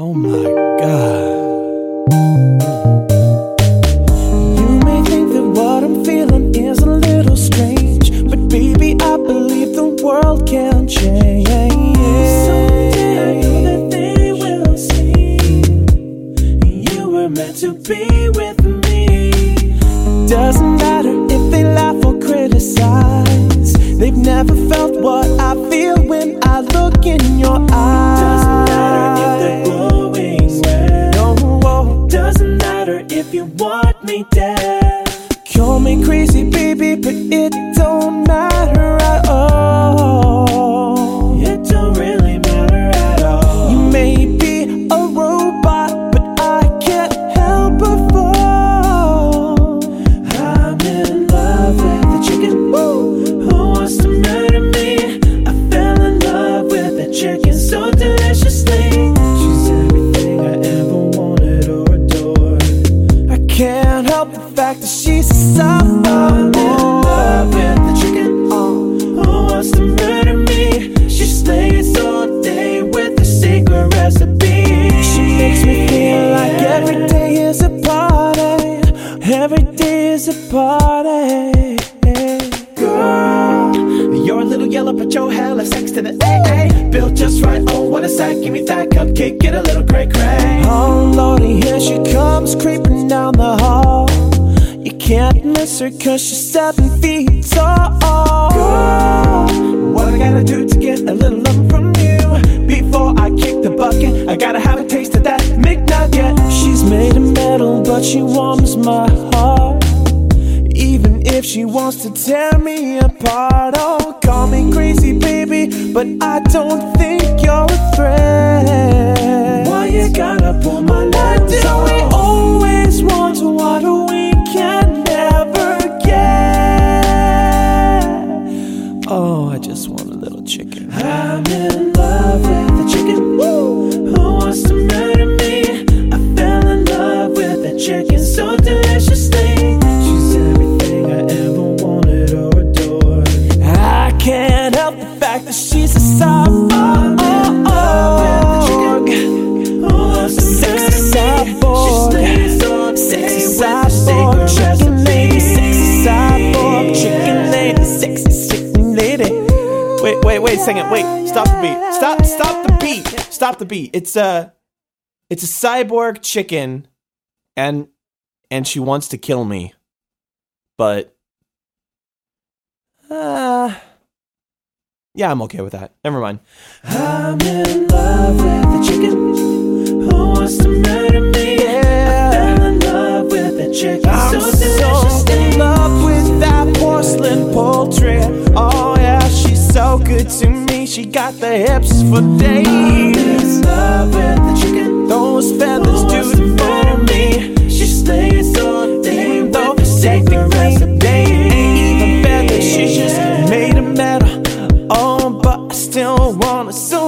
Oh my god. You may think that what I'm feeling is a little strange, but baby, I believe the world can change. Someday I know that they will see you were meant to be with me. Doesn't matter if they laugh or criticize, they've never felt what I feel when I look in your eyes. Want me dead. Call me crazy, baby, but it don't matter at all. Help the fact that she's a sophomore. I'm in love with the chicken who wants to murder me. She slays all day with a secret recipe. She makes me feel like every day is a party. Every day is a party. Girl, you're a little yellow, but you're hella sex to the AA. Built just right. Oh, what a sight. Give me that cupcake. Get a little cray cray. Oh, Lordy, here she comes creeping down the can't her cause she's seven feet tall. Girl, what I gotta do to get a little love from you? Before I kick the bucket, I gotta have a taste of that McNugget. She's made of metal, but she warms my heart. Even if she wants to tear me apart, oh, call me crazy, baby, but I don't think you're a threat. Wait, wait, wait a second. Wait, stop the beat. Stop, stop the beat. Stop the beat. It's uh, uh, a, uh, it's a cyborg chicken, and and she wants to kill me, but, uh, yeah, I'm okay with that. Never mind. I'm in love with the chicken who wants to murder me. I fell in love with chicken I'm so in love with that porcelain poultry. Oh yeah, she's so good to me. She got the hips for days. I'm in love with the chicken. Those feathers do it for me. She slays all day sacred. Ain't even feathers, she's just made of metal. Oh, but I still want her so